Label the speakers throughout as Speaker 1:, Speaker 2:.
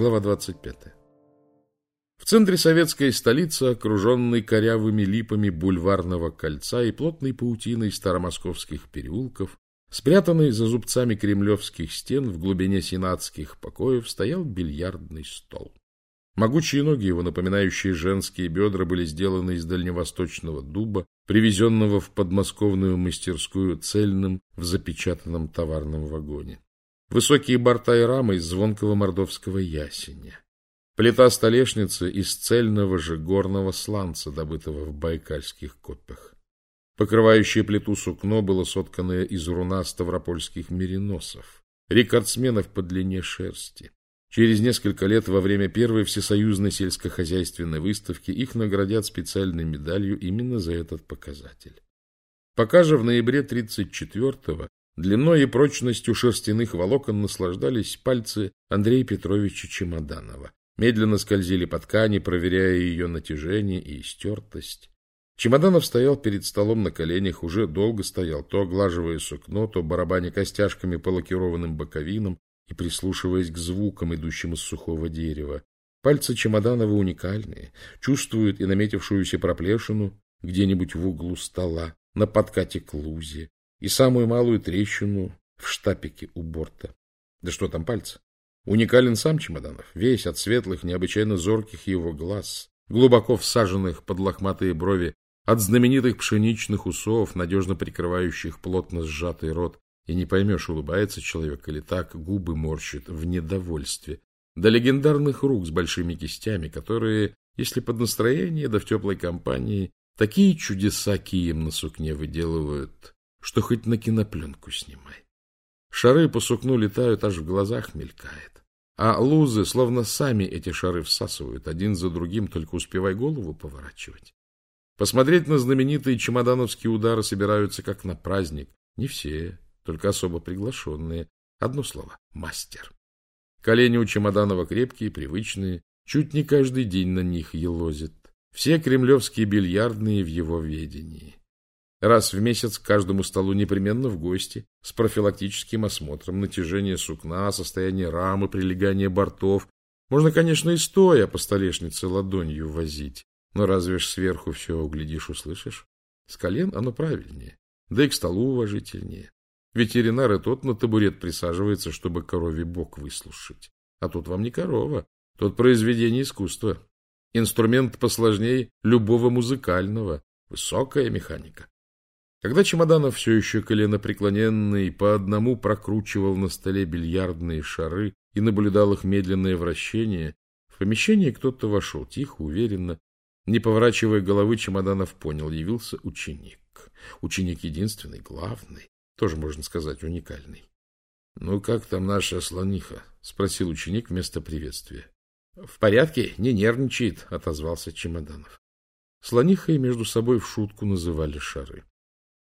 Speaker 1: Глава 25. В центре советской столицы, окруженной корявыми липами бульварного кольца и плотной паутиной старомосковских переулков, спрятанный за зубцами кремлевских стен в глубине сенатских покоев, стоял бильярдный стол. Могучие ноги его, напоминающие женские бедра, были сделаны из дальневосточного дуба, привезенного в подмосковную мастерскую цельным в запечатанном товарном вагоне. Высокие борта и рамы из звонкого мордовского ясеня. Плита столешницы из цельного же горного сланца, добытого в байкальских копях. Покрывающее плиту сукно было сотканное из руна ставропольских мериносов, рекордсменов по длине шерсти. Через несколько лет во время первой всесоюзной сельскохозяйственной выставки их наградят специальной медалью именно за этот показатель. Пока же в ноябре 1934-го Длиной и прочностью шерстяных волокон наслаждались пальцы Андрея Петровича Чемоданова. Медленно скользили по ткани, проверяя ее натяжение и стертость. Чемоданов стоял перед столом на коленях, уже долго стоял, то оглаживая сукно, то барабаня костяшками по лакированным боковинам и прислушиваясь к звукам, идущим из сухого дерева. Пальцы Чемоданова уникальные, чувствуют и наметившуюся проплешину где-нибудь в углу стола, на подкате к лузе, и самую малую трещину в штапике у борта. Да что там пальцы? Уникален сам Чемоданов, весь от светлых, необычайно зорких его глаз, глубоко всаженных под лохматые брови, от знаменитых пшеничных усов, надежно прикрывающих плотно сжатый рот, и не поймешь, улыбается человек или так, губы морщит в недовольстве, до легендарных рук с большими кистями, которые, если под настроение, да в теплой компании, такие чудеса кием на сукне выделывают, что хоть на кинопленку снимай. Шары по сукну летают, аж в глазах мелькает. А лузы словно сами эти шары всасывают, один за другим, только успевай голову поворачивать. Посмотреть на знаменитые чемодановские удары собираются как на праздник. Не все, только особо приглашенные. Одно слово — мастер. Колени у Чемоданова крепкие, привычные, чуть не каждый день на них елозит. Все кремлевские бильярдные в его ведении. Раз в месяц к каждому столу непременно в гости, с профилактическим осмотром натяжения сукна, состояние рамы, прилегания бортов. Можно, конечно, и стоя по столешнице ладонью возить, но разве ж сверху все углядишь, услышишь? С колен оно правильнее, да и к столу уважительнее. Ветеринар и тот на табурет присаживается, чтобы коровий бок выслушать. А тут вам не корова, тут произведение искусства. Инструмент посложнее любого музыкального, высокая механика. Когда Чемоданов все еще коленопреклоненный по одному прокручивал на столе бильярдные шары и наблюдал их медленное вращение, в помещение кто-то вошел, тихо, уверенно. Не поворачивая головы, Чемоданов понял, явился ученик. Ученик единственный, главный, тоже, можно сказать, уникальный. — Ну, как там наша слониха? — спросил ученик вместо приветствия. — В порядке, не нервничает, — отозвался Чемоданов. Слонихой между собой в шутку называли шары.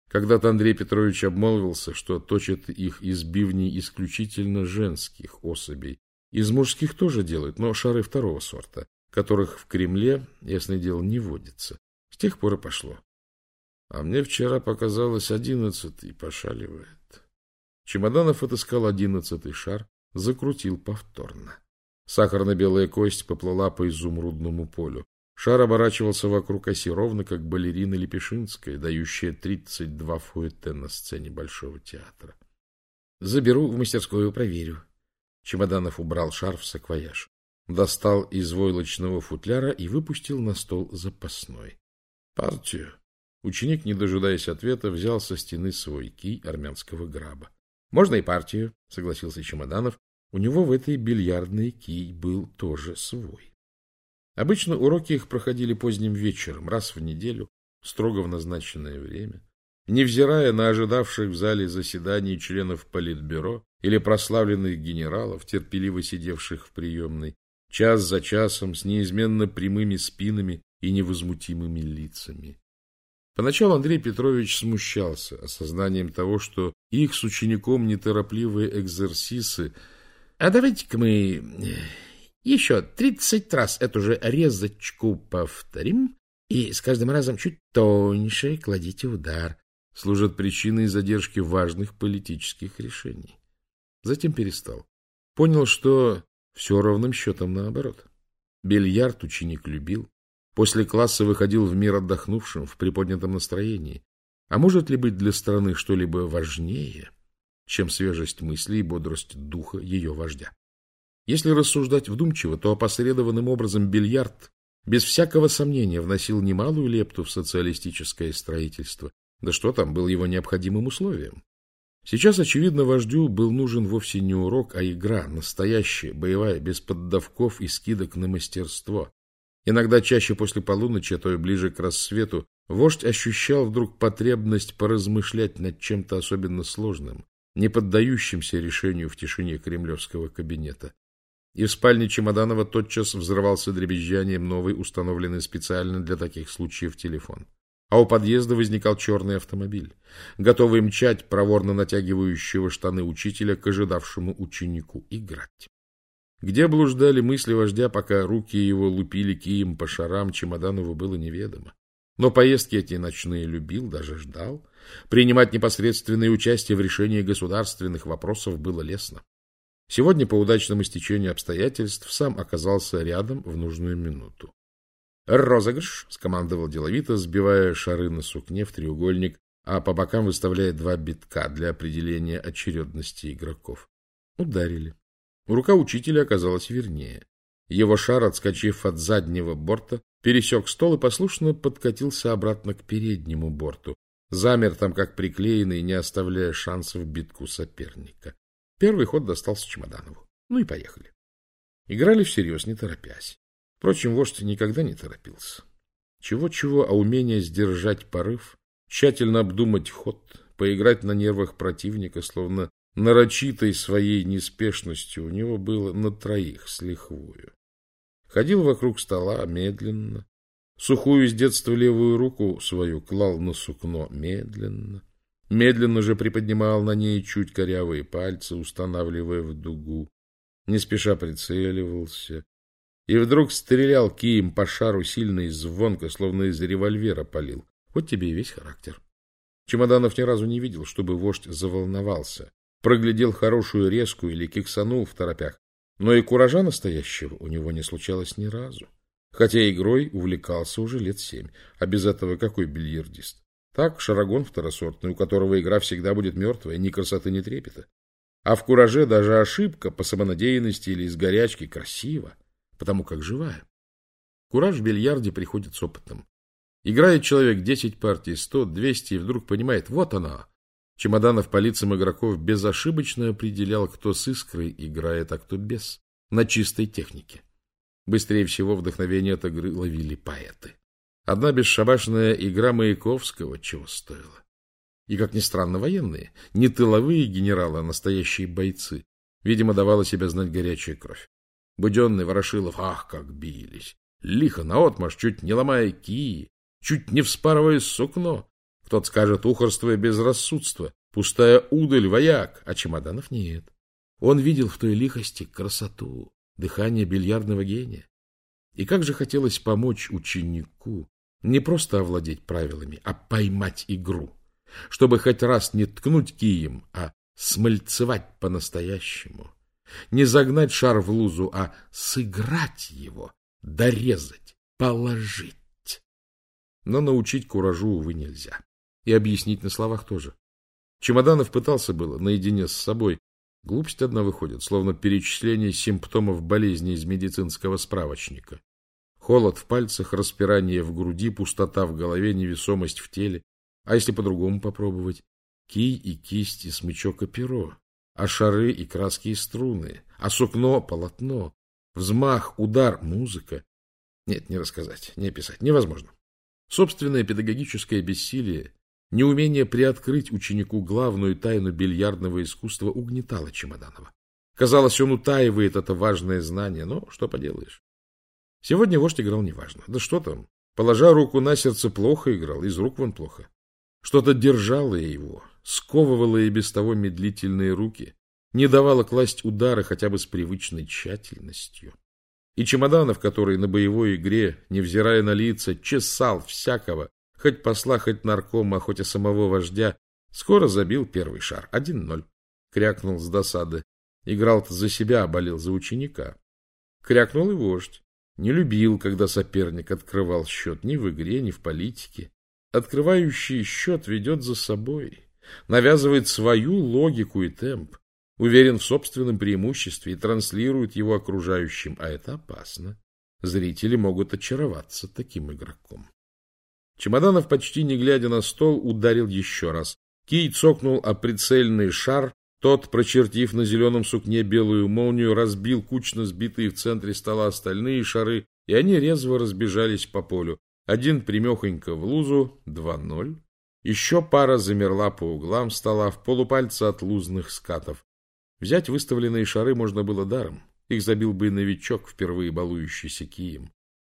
Speaker 1: Когда-то Андрей Петрович обмолвился, что точит их из бивней исключительно женских особей. Из мужских тоже делают, но шары второго сорта, которых в Кремле, ясное дело, не водится. С тех пор и пошло. А мне вчера показалось одиннадцатый, пошаливает. Чемоданов отыскал одиннадцатый шар, закрутил повторно. Сахарно-белая кость поплыла по изумрудному полю. Шар оборачивался вокруг оси ровно, как балерина Лепешинская, дающая 32 фуэте на сцене Большого театра. Заберу в мастерскую, проверю. Чемоданов убрал шар в саквояж, достал из войлочного футляра и выпустил на стол запасной. Партию. Ученик, не дожидаясь ответа, взял со стены свой кий армянского граба. — Можно и партию, — согласился Чемоданов. У него в этой бильярдной кий был тоже свой. Обычно уроки их проходили поздним вечером, раз в неделю, строго в назначенное время. Невзирая на ожидавших в зале заседаний членов Политбюро или прославленных генералов, терпеливо сидевших в приемной, час за часом с неизменно прямыми спинами и невозмутимыми лицами. Поначалу Андрей Петрович смущался осознанием того, что их с учеником неторопливые экзерсисы «А давайте-ка мы еще тридцать раз эту же резочку повторим, и с каждым разом чуть тоньше кладите удар. Служат причиной задержки важных политических решений. Затем перестал. Понял, что Все ровным счетом наоборот. Бильярд ученик любил. После класса выходил в мир отдохнувшим, в приподнятом настроении. А может ли быть для страны что-либо важнее, чем свежесть мысли и бодрость духа ее вождя? Если рассуждать вдумчиво, то опосредованным образом бильярд без всякого сомнения вносил немалую лепту в социалистическое строительство. Да что там, был его необходимым условием. Сейчас, очевидно, вождю был нужен вовсе не урок, а игра, настоящая, боевая, без поддавков и скидок на мастерство. Иногда чаще после полуночи, а то и ближе к рассвету, вождь ощущал вдруг потребность поразмышлять над чем-то особенно сложным, не поддающимся решению в тишине кремлевского кабинета. И в спальне Чемоданова тотчас взрывался дребезжанием новый, установленный специально для таких случаев телефон а у подъезда возникал черный автомобиль, готовый мчать проворно натягивающего штаны учителя к ожидавшему ученику играть. Где блуждали мысли вождя, пока руки его лупили кием по шарам, Чемоданову было неведомо. Но поездки эти ночные любил, даже ждал. Принимать непосредственное участие в решении государственных вопросов было лестно. Сегодня, по удачному стечению обстоятельств, сам оказался рядом в нужную минуту. «Розыгрыш!» — скомандовал деловито, сбивая шары на сукне в треугольник, а по бокам выставляя два битка для определения очередности игроков. Ударили. Рука учителя оказалась вернее. Его шар, отскочив от заднего борта, пересек стол и послушно подкатился обратно к переднему борту. Замер там, как приклеенный, не оставляя шансов битку соперника. Первый ход достался Чемоданову. Ну и поехали. Играли всерьез, не торопясь. Впрочем, вождь никогда не торопился. Чего-чего, а умение сдержать порыв, тщательно обдумать ход, поиграть на нервах противника, словно нарочитой своей неспешностью, у него было на троих с лихвою. Ходил вокруг стола медленно, сухую с детства левую руку свою клал на сукно медленно, медленно же приподнимал на ней чуть корявые пальцы, устанавливая в дугу, не спеша прицеливался, и вдруг стрелял кием по шару сильно и звонко, словно из револьвера полил. Вот тебе и весь характер. Чемоданов ни разу не видел, чтобы вождь заволновался, проглядел хорошую резку или киксанул в торопях, но и куража настоящего у него не случалось ни разу. Хотя игрой увлекался уже лет семь, а без этого какой бильярдист? Так, шарагон второсортный, у которого игра всегда будет мертвая, ни красоты, ни трепета. А в кураже даже ошибка по самонадеянности или из горячки красиво потому как живая. Кураж в бильярде приходит с опытом. Играет человек 10 партий, 100, 200, и вдруг понимает, вот она. Чемоданов по лицам игроков безошибочно определял, кто с искрой играет, а кто без, на чистой технике. Быстрее всего вдохновение от игры ловили поэты. Одна бесшабашная игра Маяковского чего стоила. И, как ни странно, военные, не тыловые генералы, а настоящие бойцы. Видимо, давала себя знать горячая кровь. Буденный Ворошилов, ах, как бились! Лихо наотмашь, чуть не ломая кии, чуть не вспарывая сукно. Кто-то скажет ухорство и безрассудство, пустая удаль, вояк, а чемоданов нет. Он видел в той лихости красоту, дыхание бильярдного гения. И как же хотелось помочь ученику не просто овладеть правилами, а поймать игру, чтобы хоть раз не ткнуть кием, а смальцевать по-настоящему. Не загнать шар в лузу, а сыграть его, дорезать, положить. Но научить куражу, увы, нельзя. И объяснить на словах тоже. Чемоданов пытался было, наедине с собой. Глупость одна выходит, словно перечисление симптомов болезни из медицинского справочника. Холод в пальцах, распирание в груди, пустота в голове, невесомость в теле. А если по-другому попробовать? Кий и кисть, и смычок и перо а шары и краски и струны, а сукно — полотно, взмах, удар — музыка. Нет, не рассказать, не описать, невозможно. Собственное педагогическое бессилие, неумение приоткрыть ученику главную тайну бильярдного искусства угнетало Чемоданова. Казалось, он утаивает это важное знание, но что поделаешь. Сегодня вождь играл неважно. Да что там, положа руку на сердце, плохо играл, из рук вон плохо. Что-то держало его, сковывала и без того медлительные руки, не давала класть удары хотя бы с привычной тщательностью. И Чемоданов, который на боевой игре, невзирая на лица, чесал всякого, хоть посла, хоть наркома, хоть и самого вождя, скоро забил первый шар. Один ноль. Крякнул с досады. Играл-то за себя, болел за ученика. Крякнул и вождь. Не любил, когда соперник открывал счет ни в игре, ни в политике. Открывающий счет ведет за собой, навязывает свою логику и темп, уверен в собственном преимуществе и транслирует его окружающим, а это опасно. Зрители могут очароваться таким игроком. Чемоданов, почти не глядя на стол, ударил еще раз. Кий цокнул о прицельный шар, тот, прочертив на зеленом сукне белую молнию, разбил кучно сбитые в центре стола остальные шары, и они резво разбежались по полю. Один примехонько в лузу, два ноль. Еще пара замерла по углам стола в полупальца от лузных скатов. Взять выставленные шары можно было даром. Их забил бы новичок, впервые балующийся кием.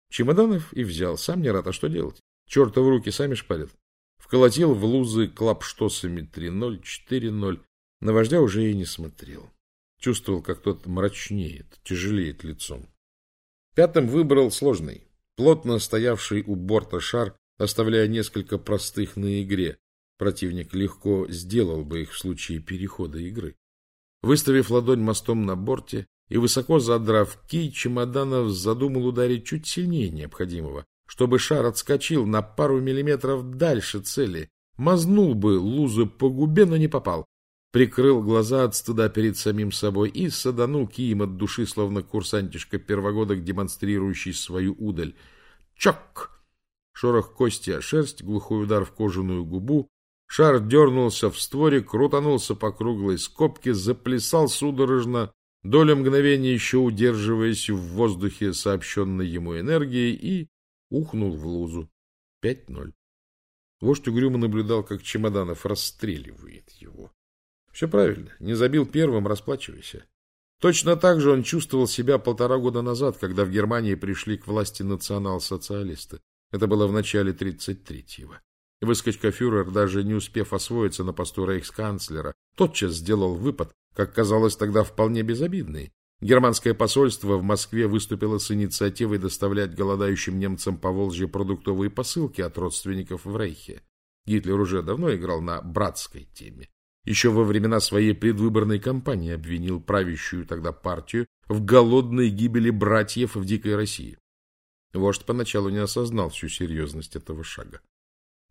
Speaker 1: Чемоданов и взял. Сам не рад, а что делать? Черта в руки сами шпарят. Вколотил в лузы клапштосами 3-0, 4-0. На вождя уже и не смотрел. Чувствовал, как тот мрачнеет, тяжелеет лицом. Пятым выбрал сложный, плотно стоявший у борта шар, оставляя несколько простых на игре. Противник легко сделал бы их в случае перехода игры. Выставив ладонь мостом на борте и высоко задрав кий, Чемоданов задумал ударить чуть сильнее необходимого, чтобы шар отскочил на пару миллиметров дальше цели, мазнул бы лузу по губе, но не попал. Прикрыл глаза от стыда перед самим собой и саданул кием от души, словно курсантишка первогодок, демонстрирующий свою удаль. Чок! Шорох кости о шерсть, глухой удар в кожаную губу. Шар дернулся в створе, крутанулся по круглой скобке, заплясал судорожно, доля мгновения еще удерживаясь в воздухе сообщенной ему энергией и ухнул в лузу. Пять ноль. Вождь угрюмо наблюдал, как Чемоданов расстреливает его. Все правильно. Не забил первым, расплачивайся. Точно так же он чувствовал себя полтора года назад, когда в Германии пришли к власти национал-социалисты. Это было в начале 33-го. Выскочка фюрер, даже не успев освоиться на посту рейхсканцлера, тотчас сделал выпад, как казалось тогда вполне безобидный. Германское посольство в Москве выступило с инициативой доставлять голодающим немцам по Волжье продуктовые посылки от родственников в Рейхе. Гитлер уже давно играл на братской теме. Еще во времена своей предвыборной кампании обвинил правящую тогда партию в голодной гибели братьев в дикой России. Вождь поначалу не осознал всю серьезность этого шага.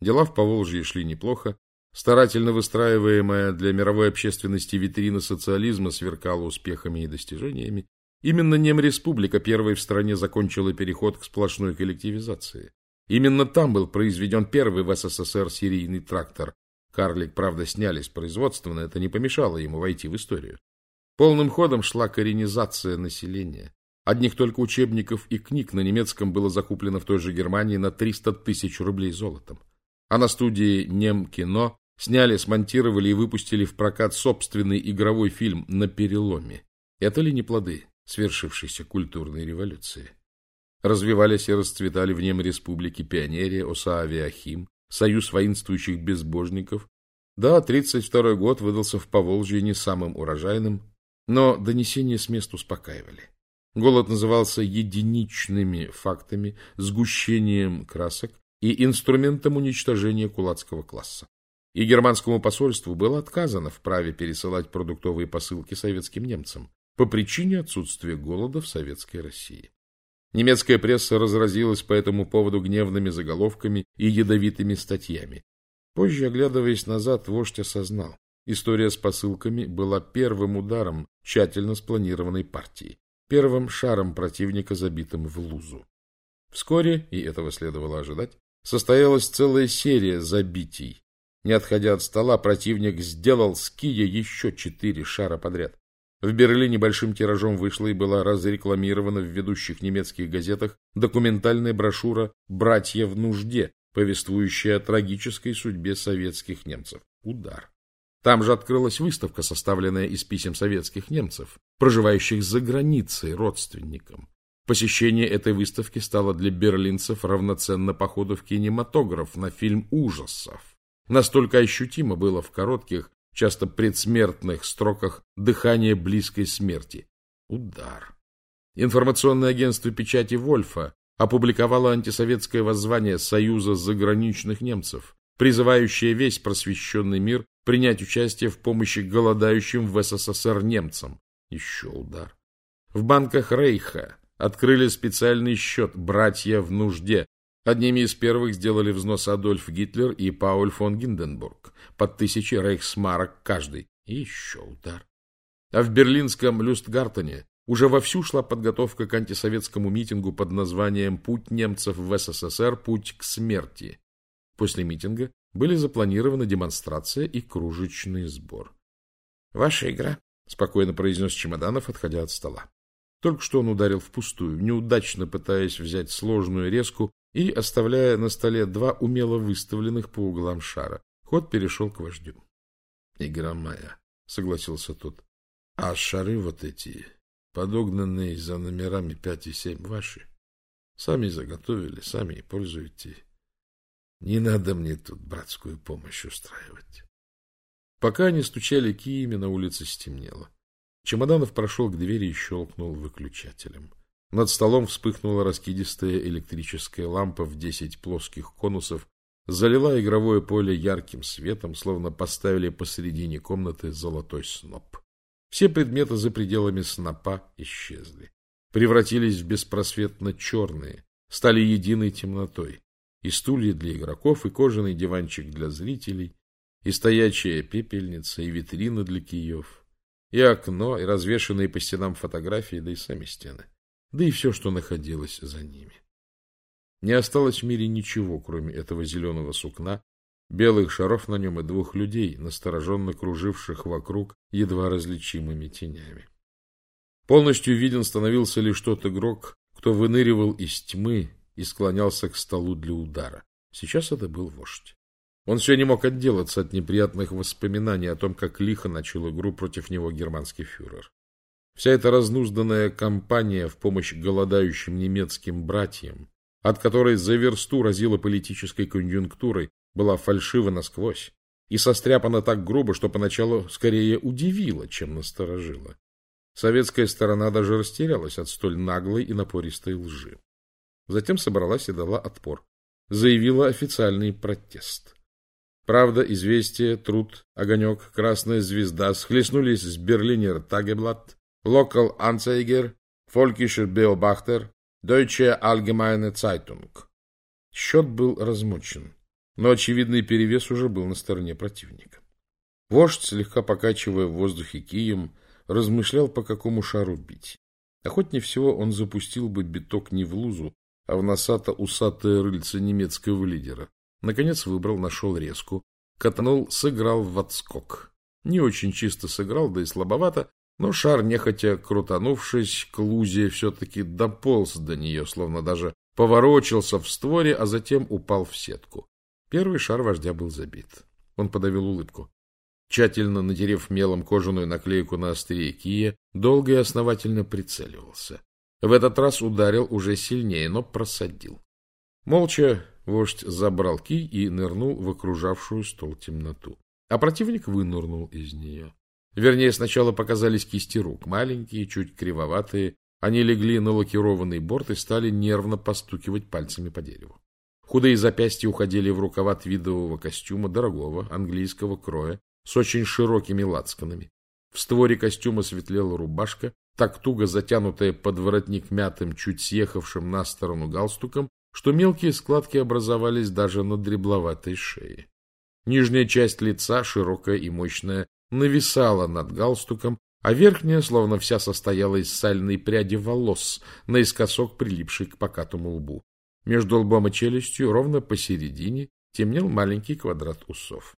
Speaker 1: Дела в Поволжье шли неплохо, Старательно выстраиваемая для мировой общественности витрина социализма сверкала успехами и достижениями. Именно Немреспублика первой в стране закончила переход к сплошной коллективизации. Именно там был произведен первый в СССР серийный трактор. Карлик, правда, сняли с производства, но это не помешало ему войти в историю. Полным ходом шла коренизация населения. Одних только учебников и книг на немецком было закуплено в той же Германии на 300 тысяч рублей золотом. А на студии Немкино Сняли, смонтировали и выпустили в прокат собственный игровой фильм «На переломе». Это ли не плоды свершившейся культурной революции? Развивались и расцветали в нем республики Пионерия, Осаавиахим, Союз воинствующих безбожников. Да, 32 год выдался в Поволжье не самым урожайным, но донесения с мест успокаивали. Голод назывался единичными фактами, сгущением красок и инструментом уничтожения кулацкого класса и германскому посольству было отказано в праве пересылать продуктовые посылки советским немцам по причине отсутствия голода в советской России. Немецкая пресса разразилась по этому поводу гневными заголовками и ядовитыми статьями. Позже, оглядываясь назад, вождь осознал, история с посылками была первым ударом тщательно спланированной партии, первым шаром противника, забитым в лузу. Вскоре, и этого следовало ожидать, состоялась целая серия забитий, не отходя от стола, противник сделал с Кия еще четыре шара подряд. В Берлине большим тиражом вышла и была разрекламирована в ведущих немецких газетах документальная брошюра «Братья в нужде», повествующая о трагической судьбе советских немцев. Удар. Там же открылась выставка, составленная из писем советских немцев, проживающих за границей родственникам. Посещение этой выставки стало для берлинцев равноценно походу в кинематограф на фильм ужасов. Настолько ощутимо было в коротких, часто предсмертных строках дыхание близкой смерти. Удар. Информационное агентство печати Вольфа опубликовало антисоветское воззвание Союза заграничных немцев, призывающее весь просвещенный мир принять участие в помощи голодающим в СССР немцам. Еще удар. В банках Рейха открыли специальный счет «Братья в нужде». Одними из первых сделали взнос Адольф Гитлер и Пауль фон Гинденбург под тысячи рейхсмарок каждый. И еще удар. А в берлинском Люстгартене уже вовсю шла подготовка к антисоветскому митингу под названием «Путь немцев в СССР. Путь к смерти». После митинга были запланированы демонстрация и кружечный сбор. — Ваша игра, — спокойно произнес Чемоданов, отходя от стола. Только что он ударил впустую, неудачно пытаясь взять сложную резку и оставляя на столе два умело выставленных по углам шара. Ход перешел к вождю. — Игра моя, — согласился тот. — А шары вот эти, подогнанные за номерами пять и семь, ваши. Сами заготовили, сами и пользуете. Не надо мне тут братскую помощь устраивать. Пока они стучали киями, на улице стемнело. Чемоданов прошел к двери и щелкнул выключателем. Над столом вспыхнула раскидистая электрическая лампа в десять плоских конусов, залила игровое поле ярким светом, словно поставили посредине комнаты золотой сноп. Все предметы за пределами снопа исчезли, превратились в беспросветно черные, стали единой темнотой. И стулья для игроков, и кожаный диванчик для зрителей, и стоячая пепельница, и витрина для киев — и окно, и развешанные по стенам фотографии, да и сами стены. Да и все, что находилось за ними. Не осталось в мире ничего, кроме этого зеленого сукна, белых шаров на нем и двух людей, настороженно круживших вокруг едва различимыми тенями. Полностью виден становился лишь тот игрок, кто выныривал из тьмы и склонялся к столу для удара. Сейчас это был вождь. Он все не мог отделаться от неприятных воспоминаний о том, как лихо начал игру против него германский фюрер. Вся эта разнузданная кампания в помощь голодающим немецким братьям, от которой за версту разила политической конъюнктурой, была фальшива насквозь и состряпана так грубо, что поначалу скорее удивила, чем насторожила. Советская сторона даже растерялась от столь наглой и напористой лжи. Затем собралась и дала отпор. Заявила официальный протест. Правда, известие, труд, огонек, красная звезда схлестнулись с Берлинер Тагеблат, Локал Анцейгер, Фолькишер Beobachter, Deutsche Allgemeine Zeitung. Счет был размочен, но очевидный перевес уже был на стороне противника. Вождь, слегка покачивая в воздухе кием, размышлял, по какому шару бить. Охотнее всего он запустил бы биток не в лузу, а в носато-усатое рыльце немецкого лидера. Наконец выбрал, нашел резку, катанул, сыграл в отскок. Не очень чисто сыграл, да и слабовато, но шар, нехотя крутанувшись к лузе, все-таки дополз до нее, словно даже поворочился в створе, а затем упал в сетку. Первый шар вождя был забит. Он подавил улыбку. Тщательно натерев мелом кожаную наклейку на острие кия, долго и основательно прицеливался. В этот раз ударил уже сильнее, но просадил. Молча Вождь забрал кий и нырнул в окружавшую стол темноту. А противник вынырнул из нее. Вернее, сначала показались кисти рук, маленькие, чуть кривоватые. Они легли на лакированный борт и стали нервно постукивать пальцами по дереву. Худые запястья уходили в рукава твидового костюма, дорогого, английского кроя, с очень широкими лацканами. В створе костюма светлела рубашка, так туго затянутая под воротник мятым, чуть съехавшим на сторону галстуком, что мелкие складки образовались даже на дребловатой шее. Нижняя часть лица, широкая и мощная, нависала над галстуком, а верхняя, словно вся состояла из сальной пряди волос, наискосок прилипшей к покатому лбу. Между лбом и челюстью, ровно посередине, темнел маленький квадрат усов.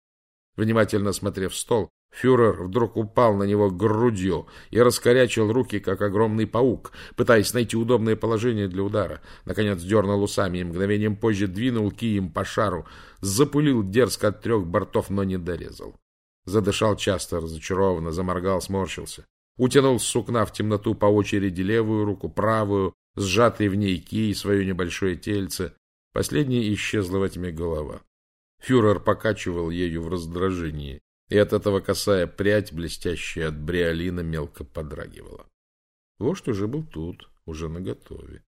Speaker 1: Внимательно смотрев стол, Фюрер вдруг упал на него грудью и раскорячил руки, как огромный паук, пытаясь найти удобное положение для удара. Наконец дернул усами и мгновением позже двинул кием по шару, запулил дерзко от трех бортов, но не дорезал. Задышал часто, разочарованно, заморгал, сморщился. Утянул с сукна в темноту по очереди левую руку, правую, сжатый в ней кий, свое небольшое тельце. Последнее исчезла во тьме голова. Фюрер покачивал ею в раздражении и от этого косая прядь, блестящая от бриолина, мелко подрагивала. Вождь уже был тут, уже наготове.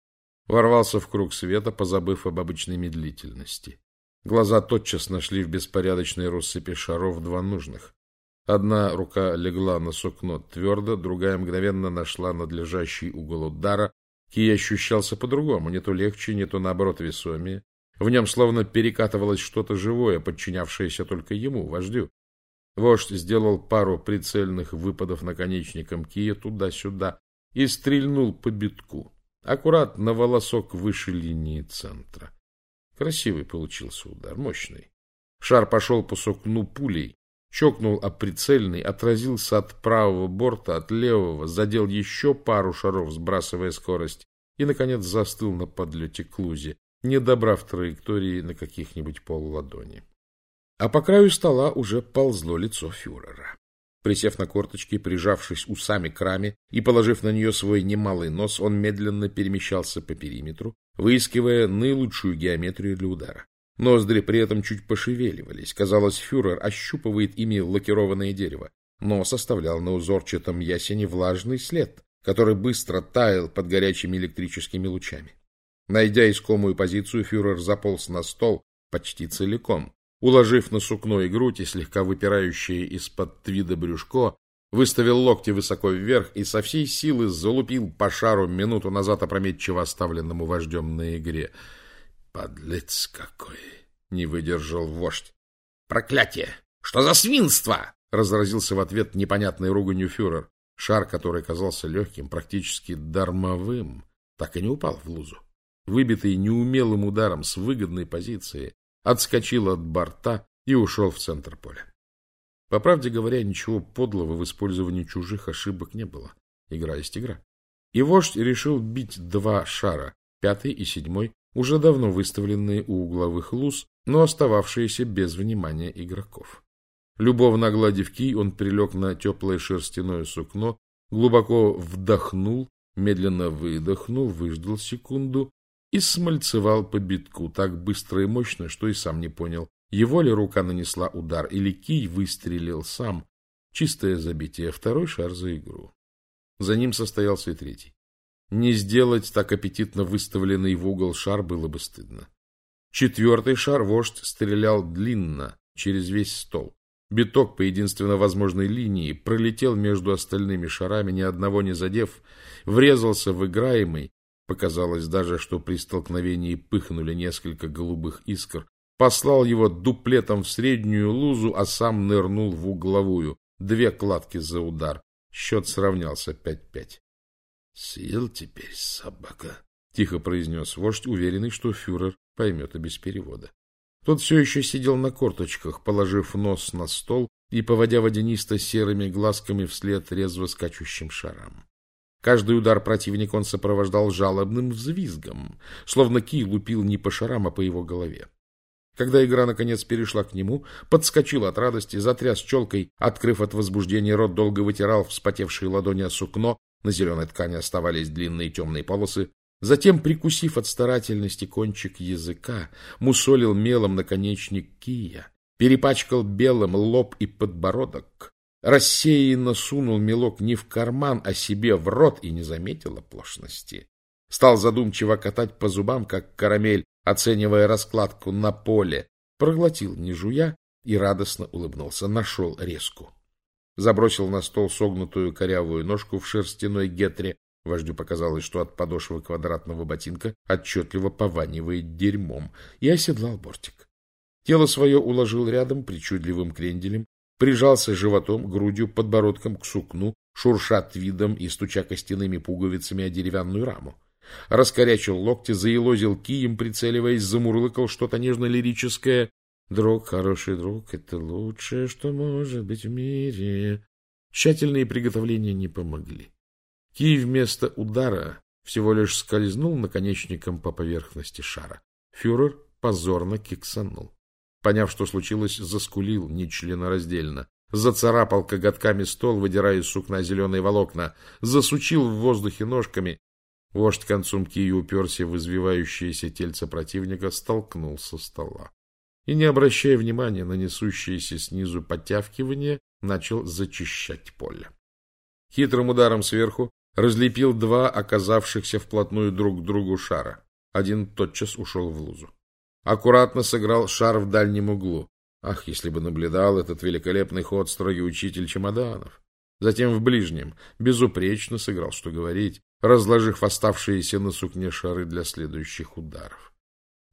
Speaker 1: Ворвался в круг света, позабыв об обычной медлительности. Глаза тотчас нашли в беспорядочной россыпи шаров два нужных. Одна рука легла на сукно твердо, другая мгновенно нашла надлежащий угол удара. Кий ощущался по-другому, не то легче, не то наоборот весомее. В нем словно перекатывалось что-то живое, подчинявшееся только ему, вождю. Вождь сделал пару прицельных выпадов наконечником кия туда-сюда и стрельнул по битку, аккурат на волосок выше линии центра. Красивый получился удар, мощный. Шар пошел по сукну пулей, чокнул о прицельный, отразился от правого борта, от левого, задел еще пару шаров, сбрасывая скорость, и, наконец, застыл на подлете к лузе, не добрав траектории на каких-нибудь полладони. А по краю стола уже ползло лицо фюрера. Присев на корточки, прижавшись усами к раме и положив на нее свой немалый нос, он медленно перемещался по периметру, выискивая наилучшую геометрию для удара. Ноздри при этом чуть пошевеливались. Казалось, фюрер ощупывает ими лакированное дерево. Нос оставлял на узорчатом ясене влажный след, который быстро таял под горячими электрическими лучами. Найдя искомую позицию, фюрер заполз на стол почти целиком. Уложив на сукно и грудь и слегка выпирающее из-под твида брюшко, выставил локти высоко вверх и со всей силы залупил по шару минуту назад опрометчиво оставленному вождем на игре — Подлец какой! Не выдержал вождь. Проклятие! Что за свинство? Разразился в ответ непонятной руганью фюрер. Шар, который казался легким, практически дармовым, так и не упал в лузу. Выбитый неумелым ударом с выгодной позиции, отскочил от борта и ушел в центр поля. По правде говоря, ничего подлого в использовании чужих ошибок не было. Игра есть игра. И вождь решил бить два шара, пятый и седьмой, уже давно выставленные у угловых луз, но остававшиеся без внимания игроков. Любовно огладив кий, он прилег на теплое шерстяное сукно, глубоко вдохнул, медленно выдохнул, выждал секунду и смальцевал по битку так быстро и мощно, что и сам не понял, его ли рука нанесла удар или кий выстрелил сам. Чистое забитие, второй шар за игру. За ним состоялся и третий. Не сделать так аппетитно выставленный в угол шар было бы стыдно. Четвертый шар вождь стрелял длинно, через весь стол. Биток по единственно возможной линии пролетел между остальными шарами, ни одного не задев, врезался в играемый, показалось даже, что при столкновении пыхнули несколько голубых искр, послал его дуплетом в среднюю лузу, а сам нырнул в угловую. Две кладки за удар. Счет сравнялся 5-5. Съел теперь собака, — тихо произнес вождь, уверенный, что фюрер поймет и без перевода. Тот все еще сидел на корточках, положив нос на стол и поводя водянисто серыми глазками вслед резво скачущим шарам. Каждый удар противника он сопровождал жалобным взвизгом, словно кий лупил не по шарам, а по его голове. Когда игра наконец перешла к нему, подскочил от радости, затряс челкой, открыв от возбуждения рот, долго вытирал вспотевшие ладони о сукно, на зеленой ткани оставались длинные темные полосы. Затем, прикусив от старательности кончик языка, мусолил мелом наконечник кия, перепачкал белым лоб и подбородок, рассеянно сунул мелок не в карман, а себе в рот и не заметил оплошности. Стал задумчиво катать по зубам, как карамель, оценивая раскладку на поле, проглотил, не жуя, и радостно улыбнулся, нашел резку забросил на стол согнутую корявую ножку в шерстяной гетре. Вождю показалось, что от подошвы квадратного ботинка отчетливо пованивает дерьмом, и оседлал бортик. Тело свое уложил рядом причудливым кренделем, прижался животом, грудью, подбородком к сукну, шурша твидом и стуча костяными пуговицами о деревянную раму. Раскорячил локти, заелозил кием, прицеливаясь, замурлыкал что-то нежно-лирическое, Друг, хороший друг, это лучшее, что может быть в мире. Тщательные приготовления не помогли. Кий вместо удара всего лишь скользнул наконечником по поверхности шара. Фюрер позорно киксанул. Поняв, что случилось, заскулил нечленораздельно. Зацарапал коготками стол, выдирая из сукна зеленые волокна. Засучил в воздухе ножками. Вождь концом кии уперся в извивающееся тельце противника, столкнул со стола и, не обращая внимания на несущиеся снизу подтявкивания, начал зачищать поле. Хитрым ударом сверху разлепил два оказавшихся вплотную друг к другу шара. Один тотчас ушел в лузу. Аккуратно сыграл шар в дальнем углу. Ах, если бы наблюдал этот великолепный ход строгий учитель чемоданов. Затем в ближнем. Безупречно сыграл, что говорить. Разложив оставшиеся на сукне шары для следующих ударов.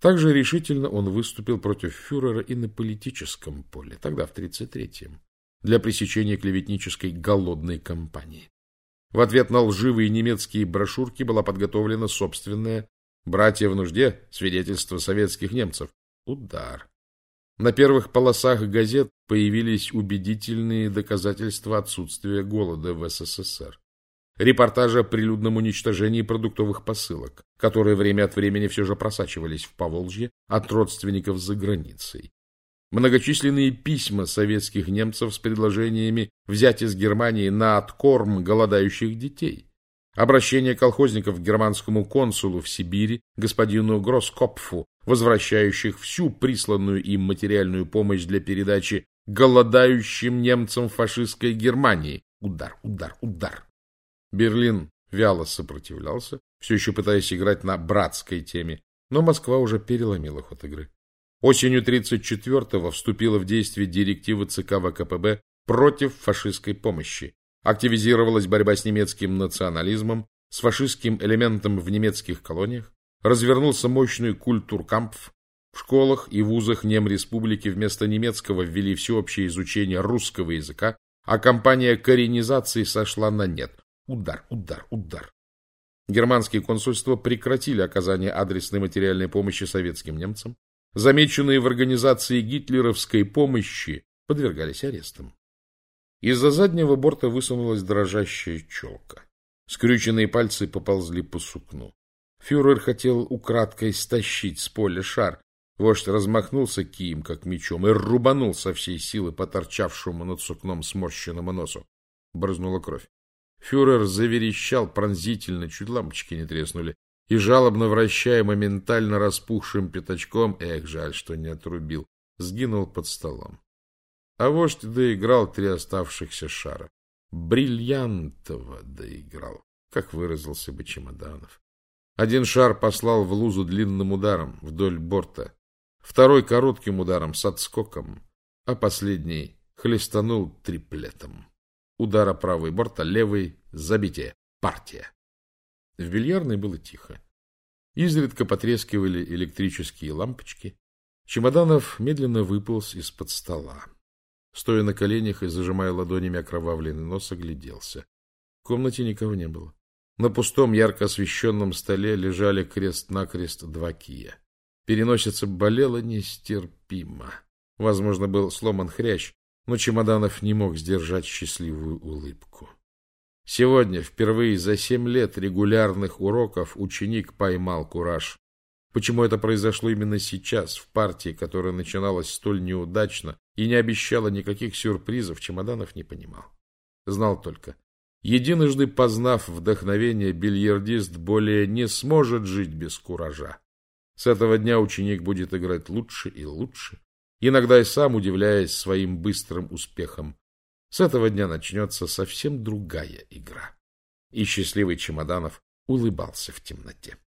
Speaker 1: Также решительно он выступил против фюрера и на политическом поле, тогда в 33-м, для пресечения клеветнической голодной кампании. В ответ на лживые немецкие брошюрки была подготовлена собственная «Братья в нужде. Свидетельство советских немцев». Удар. На первых полосах газет появились убедительные доказательства отсутствия голода в СССР. Репортажи о прилюдном уничтожении продуктовых посылок, которые время от времени все же просачивались в Поволжье от родственников за границей. Многочисленные письма советских немцев с предложениями взять из Германии на откорм голодающих детей. Обращение колхозников к германскому консулу в Сибири, господину Гроскопфу, возвращающих всю присланную им материальную помощь для передачи голодающим немцам фашистской Германии. Удар, удар, удар. Берлин вяло сопротивлялся, все еще пытаясь играть на братской теме, но Москва уже переломила ход игры. Осенью 1934-го вступила в действие директива ЦК ВКПБ против фашистской помощи. Активизировалась борьба с немецким национализмом, с фашистским элементом в немецких колониях, развернулся мощный культуркампф. В школах и вузах Немреспублики вместо немецкого ввели всеобщее изучение русского языка, а кампания коренизации сошла на нет. Удар, удар, удар. Германские консульства прекратили оказание адресной материальной помощи советским немцам. Замеченные в организации гитлеровской помощи подвергались арестам. Из-за заднего борта высунулась дрожащая челка. Скрюченные пальцы поползли по сукну. Фюрер хотел украдкой стащить с поля шар. Вождь размахнулся кием, как мечом, и рубанул со всей силы по торчавшему над сукном сморщенному носу. Брызнула кровь. Фюрер заверещал пронзительно, чуть лампочки не треснули, и, жалобно вращая моментально распухшим пятачком, эх, жаль, что не отрубил, сгинул под столом. А вождь доиграл три оставшихся шара. Бриллиантово доиграл, как выразился бы Чемоданов. Один шар послал в лузу длинным ударом вдоль борта, второй коротким ударом с отскоком, а последний хлестанул триплетом. Удара правый борта, левый — забитие, партия. В бильярдной было тихо. Изредка потрескивали электрические лампочки. Чемоданов медленно выполз из-под стола. Стоя на коленях и зажимая ладонями окровавленный нос, огляделся. В комнате никого не было. На пустом, ярко освещенном столе лежали крест-накрест два кия. Переносица болела нестерпимо. Возможно, был сломан хрящ, но Чемоданов не мог сдержать счастливую улыбку. Сегодня, впервые за семь лет регулярных уроков, ученик поймал кураж. Почему это произошло именно сейчас, в партии, которая начиналась столь неудачно и не обещала никаких сюрпризов, Чемоданов не понимал. Знал только, единожды познав вдохновение, бильярдист более не сможет жить без куража. С этого дня ученик будет играть лучше и лучше, иногда и сам удивляясь своим быстрым успехом. С этого дня начнется совсем другая игра. И счастливый Чемоданов улыбался в темноте.